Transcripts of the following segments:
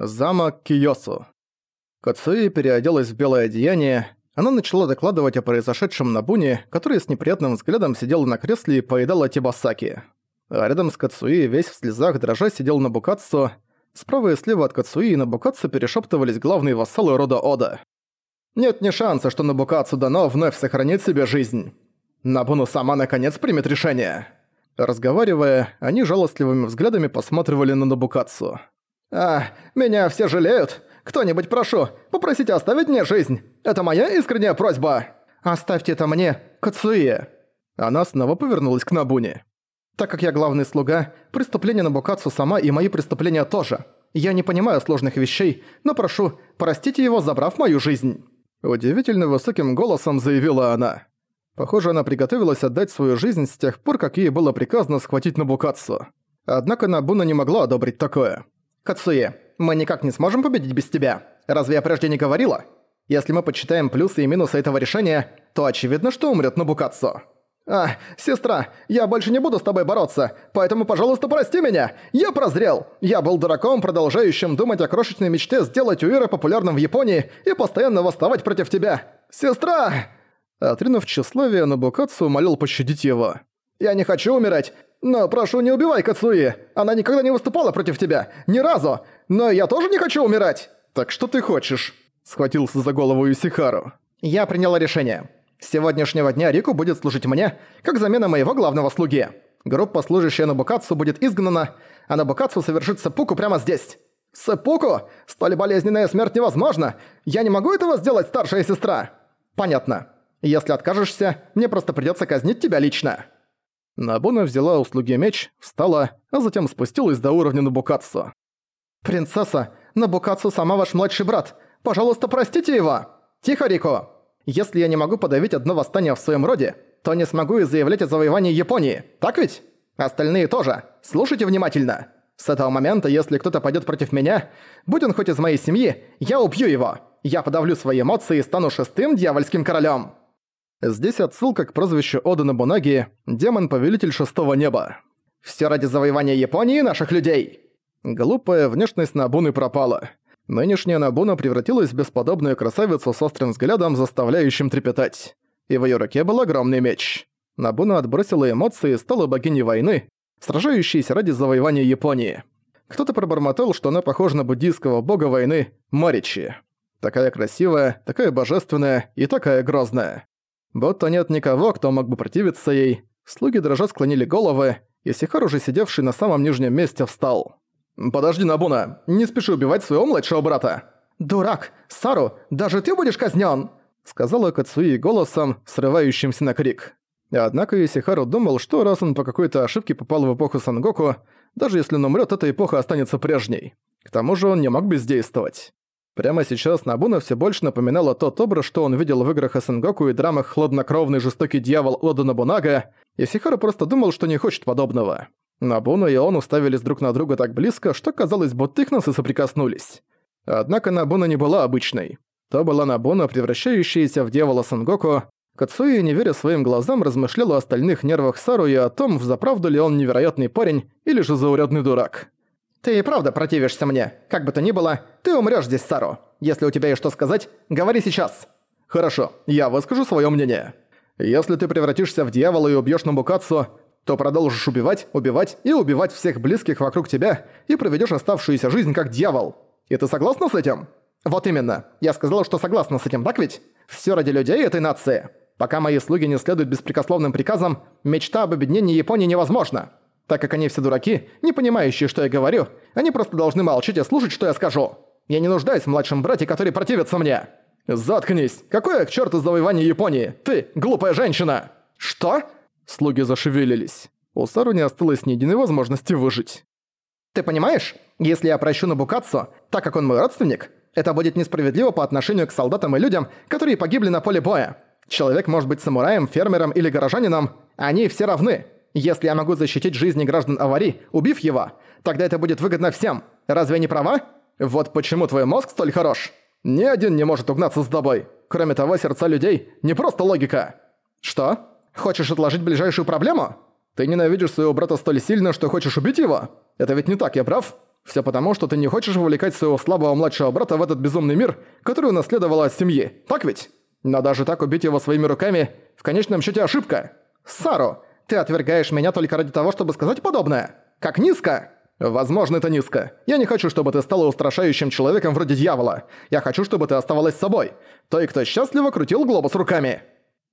Замок Киосу. Кацуи переоделась в белое одеяние. Она начала докладывать о произошедшем на Буне, который с неприятным взглядом сидел на кресле и поедала Тибасаки. А рядом с Кацуи весь в слезах дрожа сидел на. Справа и слева от Кацуи и на перешептывались главные вассалы рода Ода. Нет ни шанса, что Набукацу дано вновь сохранит себе жизнь. Набуну сама наконец примет решение. Разговаривая, они жалостливыми взглядами посматривали на Набукацу. «А, меня все жалеют? Кто-нибудь, прошу, попросите оставить мне жизнь. Это моя искренняя просьба. Оставьте это мне, Кацуе». Она снова повернулась к Набуне. «Так как я главный слуга, преступления на сама и мои преступления тоже. Я не понимаю сложных вещей, но прошу, простите его, забрав мою жизнь». Удивительно высоким голосом заявила она. Похоже, она приготовилась отдать свою жизнь с тех пор, как ей было приказано схватить Набукацу. Однако Набуна не могла одобрить такое. «Кацуе, мы никак не сможем победить без тебя. Разве я прежде не говорила? Если мы подсчитаем плюсы и минусы этого решения, то очевидно, что умрет Набукацу». «А, сестра, я больше не буду с тобой бороться, поэтому, пожалуйста, прости меня! Я прозрел! Я был дураком, продолжающим думать о крошечной мечте сделать Уира популярным в Японии и постоянно восставать против тебя! Сестра!» Отринув тщеславие, Набукацу умолил пощадить его. «Я не хочу умирать! «Но прошу, не убивай Кацуи! Она никогда не выступала против тебя! Ни разу! Но я тоже не хочу умирать!» «Так что ты хочешь?» – схватился за голову Исихару. «Я приняла решение. С сегодняшнего дня Рику будет служить мне, как замена моего главного слуги. Группа, служащая Набукацу, будет изгнана, а Набукацу совершит сеппуку прямо здесь. Сеппуку? Столь болезненная смерть невозможна! Я не могу этого сделать, старшая сестра!» «Понятно. Если откажешься, мне просто придется казнить тебя лично». Набуна взяла у слуги меч, встала, а затем спустилась до уровня Набукатсу. «Принцесса, Набукатсу сама ваш младший брат. Пожалуйста, простите его! Тихо, Рико! Если я не могу подавить одно восстание в своем роде, то не смогу и заявлять о завоевании Японии, так ведь? Остальные тоже. Слушайте внимательно. С этого момента, если кто-то пойдет против меня, будь он хоть из моей семьи, я убью его. Я подавлю свои эмоции и стану шестым дьявольским королем. Здесь отсылка к прозвищу Ода Набунаги «Демон-повелитель шестого неба». «Всё ради завоевания Японии наших людей!» Глупая внешность Набуны пропала. Нынешняя Набуна превратилась в бесподобную красавицу с острым взглядом, заставляющим трепетать. И в её руке был огромный меч. Набуна отбросила эмоции и стала богиней войны, сражающейся ради завоевания Японии. Кто-то пробормотал, что она похожа на буддийского бога войны Маричи. Такая красивая, такая божественная и такая грозная. Будто нет никого, кто мог бы противиться ей. Слуги дрожа склонили головы, и Сихар, уже сидевший на самом нижнем месте, встал. «Подожди, Набуна, не спеши убивать своего младшего брата!» «Дурак! Сару, даже ты будешь казнён!» Сказала Кацуи голосом, срывающимся на крик. Однако Исихару думал, что раз он по какой-то ошибке попал в эпоху Сангоку, даже если он умрёт, эта эпоха останется прежней. К тому же он не мог бездействовать. Прямо сейчас Набуна все больше напоминала тот образ, что он видел в играх Сенгоку и драмах «Хладнокровный жестокий дьявол Ода Набунага», и Сихара просто думал, что не хочет подобного. Набуна и он уставились друг на друга так близко, что казалось, будто их носы соприкоснулись. Однако Набуна не была обычной. То была Набуна, превращающаяся в дьявола Сангоку. Кацуи, не веря своим глазам, размышляла о остальных нервах Сару и о том, взаправду ли он невероятный парень или же заурядный дурак. «Ты и правда противишься мне. Как бы то ни было, ты умрёшь здесь, Саро. Если у тебя есть что сказать, говори сейчас». «Хорошо, я выскажу своё мнение. Если ты превратишься в дьявола и убьёшь Набукацу, то продолжишь убивать, убивать и убивать всех близких вокруг тебя и проведёшь оставшуюся жизнь как дьявол. И ты согласна с этим?» «Вот именно. Я сказала, что согласна с этим, так ведь? Всё ради людей этой нации. Пока мои слуги не следуют беспрекословным приказам, мечта об объединении Японии невозможна. Так как они все дураки, не понимающие, что я говорю, они просто должны молчать и слушать, что я скажу. Я не нуждаюсь в младшем брате, который противится мне. Заткнись! Какое к черту завоевание Японии? Ты, глупая женщина! Что? Слуги зашевелились. У Сару не осталось ни единой возможности выжить. Ты понимаешь? Если я прощу Набукацу, так как он мой родственник, это будет несправедливо по отношению к солдатам и людям, которые погибли на поле боя. Человек может быть самураем, фермером или горожанином, они все равны. Если я могу защитить жизни граждан Авари, убив его, тогда это будет выгодно всем. Разве не права? Вот почему твой мозг столь хорош. Ни один не может угнаться с тобой. Кроме того, сердца людей – не просто логика. Что? Хочешь отложить ближайшую проблему? Ты ненавидишь своего брата столь сильно, что хочешь убить его? Это ведь не так, я прав? Все потому, что ты не хочешь вовлекать своего слабого младшего брата в этот безумный мир, который унаследовала от семьи, так ведь? Но даже так убить его своими руками в конечном счете ошибка. Сару, ты отвергаешь меня только ради того, чтобы сказать подобное? Как низко? Возможно, это низко. Я не хочу, чтобы ты стала устрашающим человеком вроде дьявола. Я хочу, чтобы ты оставалась собой. Той, кто счастливо крутил глобус руками.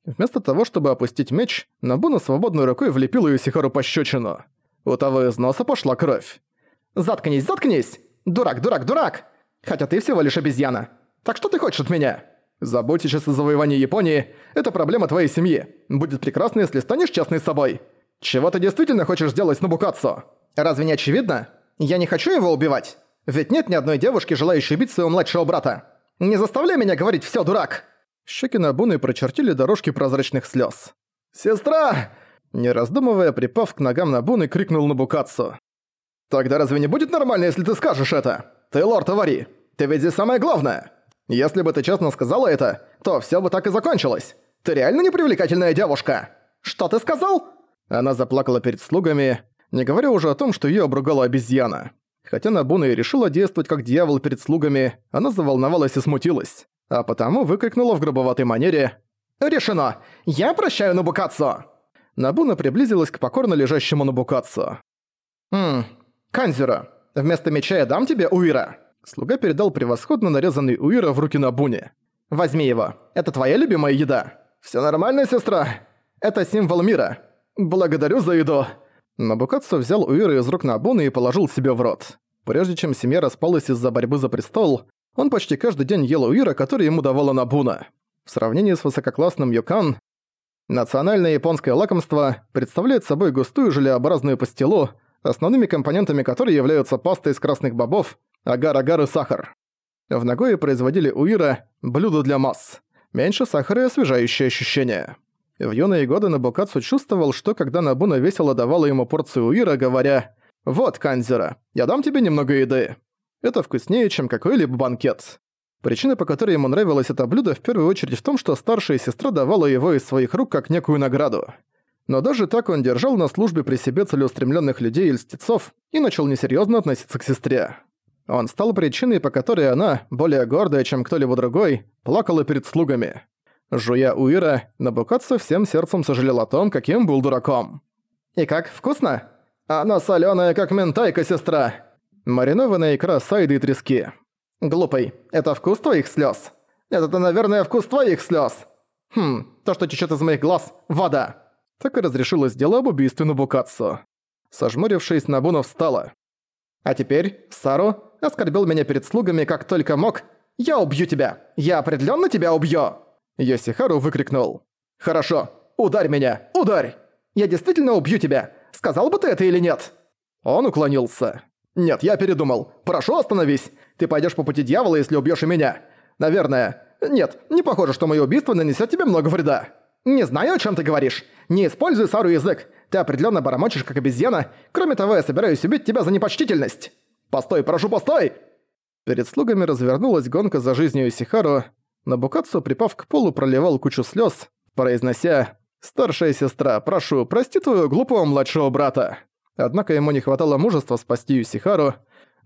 Вместо того, чтобы опустить меч, Набуна свободной рукой влепила Юсихару пощечину. У того из носа пошла кровь. «Заткнись, заткнись! Дурак, дурак, дурак! Хотя ты всего лишь обезьяна. Так что ты хочешь от меня?» Заботишься о завоевании Японии – это проблема твоей семьи. Будет прекрасно, если станешь честной с собой. Чего ты действительно хочешь сделать с Набукатсо? Разве не очевидно? Я не хочу его убивать. Ведь нет ни одной девушки, желающей убить своего младшего брата. Не заставляй меня говорить «всё, дурак!» Щеки Набуны прочертили дорожки прозрачных слез. «Сестра!» Не раздумывая, припав к ногам Набуны, крикнул Набукатсу. «Тогда разве не будет нормально, если ты скажешь это? Ты лорд Авари. Ты ведь здесь самое главное!» Если бы ты честно сказала это, то все бы так и закончилось. Ты реально непривлекательная девушка. Что ты сказал? Она заплакала перед слугами, не говоря уже о том, что ее обругала обезьяна. Хотя Набуна и решила действовать как дьявол перед слугами, она заволновалась и смутилась, а потому выкрикнула в грубоватой манере «Решено! Я прощаю Набукацу!» Набуна приблизилась к покорно лежащему Набукацу. «Ммм, Канзера, вместо меча я дам тебе Уира!» Слуга передал превосходно нарезанный уира в руки Набуни. «Возьми его. Это твоя любимая еда». «Всё нормально, сестра? Это символ мира. Благодарю за еду». Набукатсу взял уира из рук Набуны и положил себе в рот. Прежде чем семья распалась из-за борьбы за престол, он почти каждый день ел уира, который ему давала Набуна. В сравнении с высококлассным юкан, национальное японское лакомство представляет собой густую желеобразную пастилу, основными компонентами которой являются паста из красных бобов, агар-агар и сахар. В Нагое производили уира – блюдо для масс. Меньше сахара и освежающее ощущение. В юные годы Набукацу чувствовал, что когда Набуна весело давала ему порцию уира, говоря «Вот, Канзера, я дам тебе немного еды». Это вкуснее, чем какой-либо банкет. Причина, по которой ему нравилось это блюдо, в первую очередь в том, что старшая сестра давала его из своих рук как некую награду. Но даже так он держал на службе при себе целеустремленных людей и льстецов и начал несерьезно относиться к сестре. Он стал причиной, по которой она, более гордая, чем кто-либо другой, плакала перед слугами. Жуя Уира, Набукатсу всем сердцем сожалел о том, каким был дураком. «И как, вкусно?» «Она солёная, как ментайка, сестра!» Маринованная икра сайды и трески. «Глупый, это вкус твоих слёз?» «Это, наверное, вкус твоих слёз!» «Хм, то, что течет из моих глаз – вода!» Так и разрешилось дело об убийстве Набукатсу. Сожмурившись, Набуна встала. «А теперь, Сару, оскорбил меня перед слугами как только мог. «Я убью тебя! Я определенно тебя убью!» Йосихару выкрикнул. «Хорошо, ударь меня! Ударь! Я действительно убью тебя! Сказал бы ты это или нет?» Он уклонился. «Нет, я передумал. Прошу, остановись. Ты пойдешь по пути дьявола, если убьешь и меня. Наверное. Нет, не похоже, что мое убийство нанесет тебе много вреда. Не знаю, о чем ты говоришь. Не используй Сару язык. Ты определенно барамочишь, как обезьяна. Кроме того, я собираюсь убить тебя за непочтительность». «Постой, прошу, постой!» Перед слугами развернулась гонка за жизнью Исихару. Набукацу, припав к полу, проливал кучу слез, произнося «Старшая сестра, прошу, прости твоего глупого младшего брата». Однако ему не хватало мужества спасти Юсихару.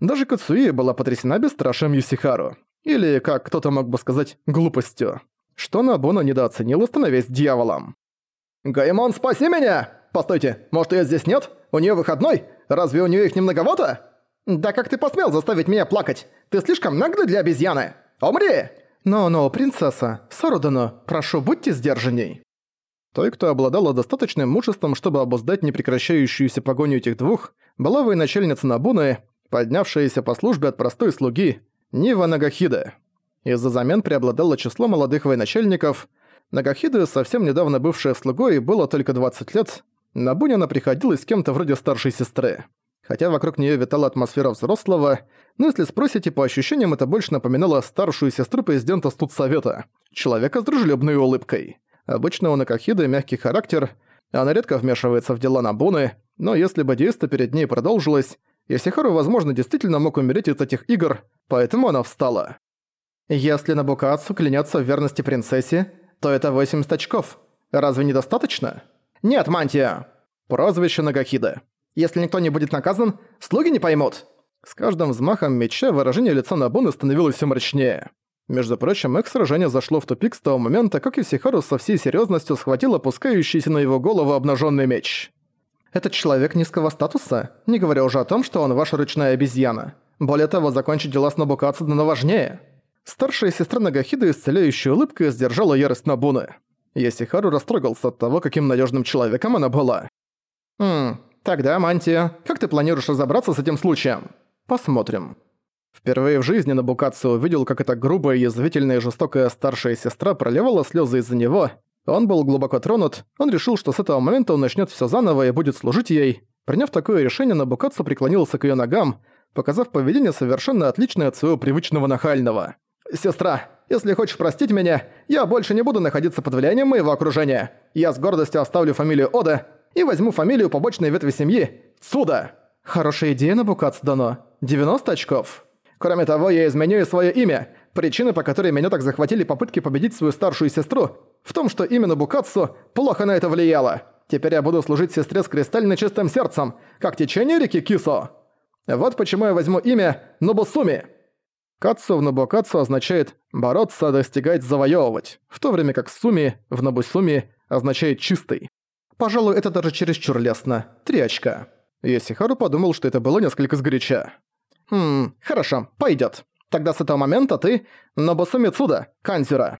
Даже Кацуи была потрясена бесстрашием Юсихару. Или, как кто-то мог бы сказать, глупостью. Что Набуна недооценила, становясь дьяволом. «Гаймон, спаси меня! Постойте, может её здесь нет? У неё выходной? Разве у неё их немноговато?» «Да как ты посмел заставить меня плакать? Ты слишком наглый для обезьяны! Умри!» «Но-но, принцесса, Сарудано, прошу, будьте сдержанней». Той, кто обладала достаточным мужеством, чтобы обуздать непрекращающуюся погоню этих двух, была военачальница Набуны, поднявшаяся по службе от простой слуги, Нива Нагахида. Из-за замен преобладало число молодых военачальников. Нагахида, совсем недавно бывшая слугой, было только 20 лет. Набуне она приходилась с кем-то вроде старшей сестры хотя вокруг нее витала атмосфера взрослого, но если спросите, по ощущениям это больше напоминало старшую сестру президента студсовета, человека с дружелюбной улыбкой. Обычно у Накахиды мягкий характер, она редко вмешивается в дела Набуны, но если бы действо перед ней продолжилось, Исихару, возможно, действительно мог умереть из этих игр, поэтому она встала. Если Набукацу клянется в верности принцессе, то это 80 очков. Разве недостаточно? Нет, мантия! Прозвище Нагахида. Если никто не будет наказан, слуги не поймут. С каждым взмахом меча выражение лица Набуны становилось все мрачнее. Между прочим, их сражение зашло в тупик с того момента, как Исихару со всей серьезностью схватил опускающийся на его голову обнаженный меч. «Этот человек низкого статуса, не говоря уже о том, что он ваша ручная обезьяна. Более того, закончить дела с Набукацу дано важнее». Старшая сестра Нагахида исцеляющей улыбкой сдержала ярость Набуны. Есихару растрогался от того, каким надежным человеком она была. «Хм, тогда, Мантия, как ты планируешь разобраться с этим случаем? Посмотрим». Впервые в жизни Набукацу увидел, как эта грубая, язвительная и жестокая старшая сестра проливала слезы из-за него. Он был глубоко тронут, он решил, что с этого момента он начнет все заново и будет служить ей. Приняв такое решение, Набукацу преклонился к ее ногам, показав поведение совершенно отличное от своего привычного нахального. «Сестра, если хочешь простить меня, я больше не буду находиться под влиянием моего окружения. Я с гордостью оставлю фамилию Ода и возьму фамилию побочной ветви семьи Цуда». «Хорошая идея, Набукацу Дано. 90 очков». Кроме того, я изменю и своё имя. Причина, по которой меня так захватили попытки победить свою старшую сестру, в том, что именно Букацу плохо на это влияло. Теперь я буду служить сестре с кристально чистым сердцем, как течение реки Кисо. Вот почему я возьму имя Нобусуми. Кацу в Нобукацу означает «бороться, достигать, завоевывать», в то время как Суми в Нобусуми означает «чистый». Пожалуй, это даже чересчур лестно. Три очка. Йосихару подумал, что это было несколько сгоряча. «Хм, хорошо, пойдет. Тогда с этого момента ты Нобусуми Цуда, Канзюра».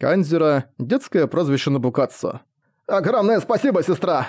Канзюра – детское прозвище Набукацу. «Огромное спасибо, сестра!»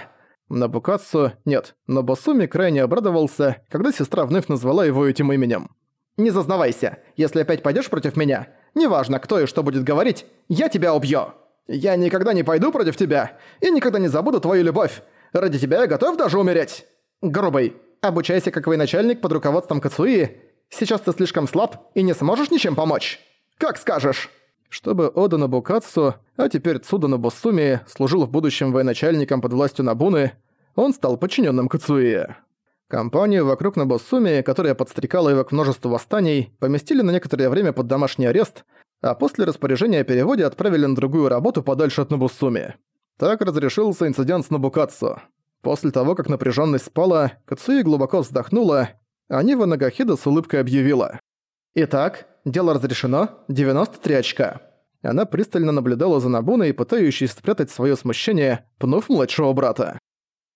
Набукацу, нет, Нобусуми крайне обрадовался, когда сестра вновь назвала его этим именем. «Не зазнавайся, если опять пойдешь против меня, неважно, кто и что будет говорить, я тебя убью. Я никогда не пойду против тебя и никогда не забуду твою любовь. Ради тебя я готов даже умереть. Грубый, Обучайся как военачальник под руководством Кацуи. Сейчас ты слишком слаб и не сможешь ничем помочь. Как скажешь!» Чтобы Ода Набукацу, а теперь Цуда Набусуми, служил в будущем военачальником под властью Набуны, он стал подчиненным Кацуи. Компанию вокруг Набусуми, которая подстрекала его к множеству восстаний, поместили на некоторое время под домашний арест, а после распоряжения о переводе отправили на другую работу подальше от Набусуми. Так разрешился инцидент с Набукацу. После того, как напряженность спала, Кацуи глубоко вздохнула, а Нива Нагахида с улыбкой объявила. «Итак, дело разрешено, 93 очка». Она пристально наблюдала за Набуной, пытающейся спрятать свое смущение, пнув младшего брата.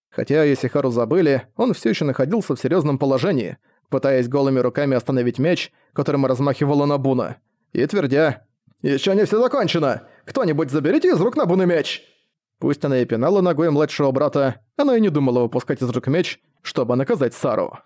Хотя Исихару забыли, он все еще находился в серьезном положении, пытаясь голыми руками остановить меч, которым размахивала Набуна, и твердя «Еще не все закончено! Кто-нибудь заберите из рук Набуны меч!» Пусть она и пинала ногой младшего брата, она и не думала выпускать из рук меч, чтобы наказать Сару.